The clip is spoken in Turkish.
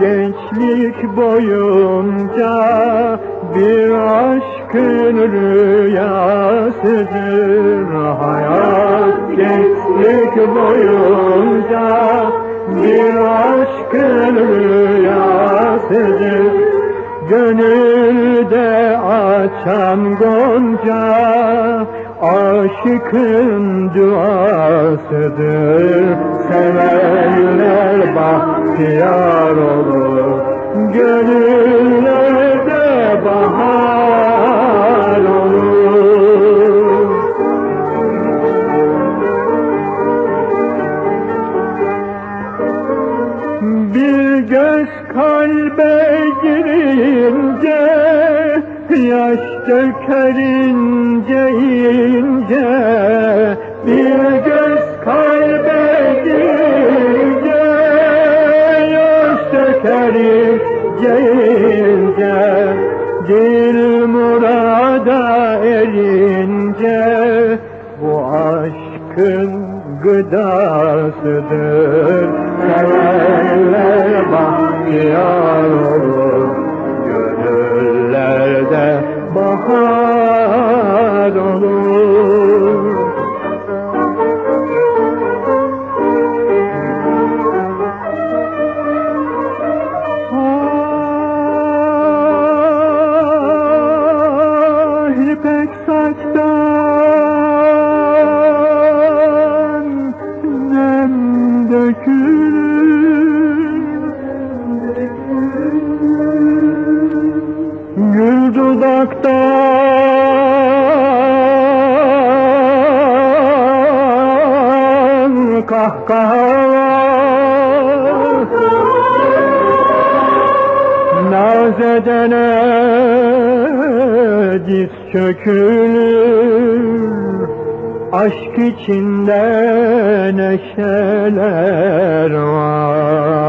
gençlik boyunca bir aşkın rüyasıdır hayat. Gençlik boyunca bir aşkın rüyasıdır Gönülde açan gonca aşıkın duasıdır. Sevenler bahtiyar Göz kalbe girince Yaş döker ince Bir göz kalbe girince Yaş döker ince Dil murada erince Bu aşkın gıdasıdır. Sevenler saçtan nem dökülür. Gül dudaktan kahkahalar. Naz edene diz çökülür. Aşk içinde neşeler var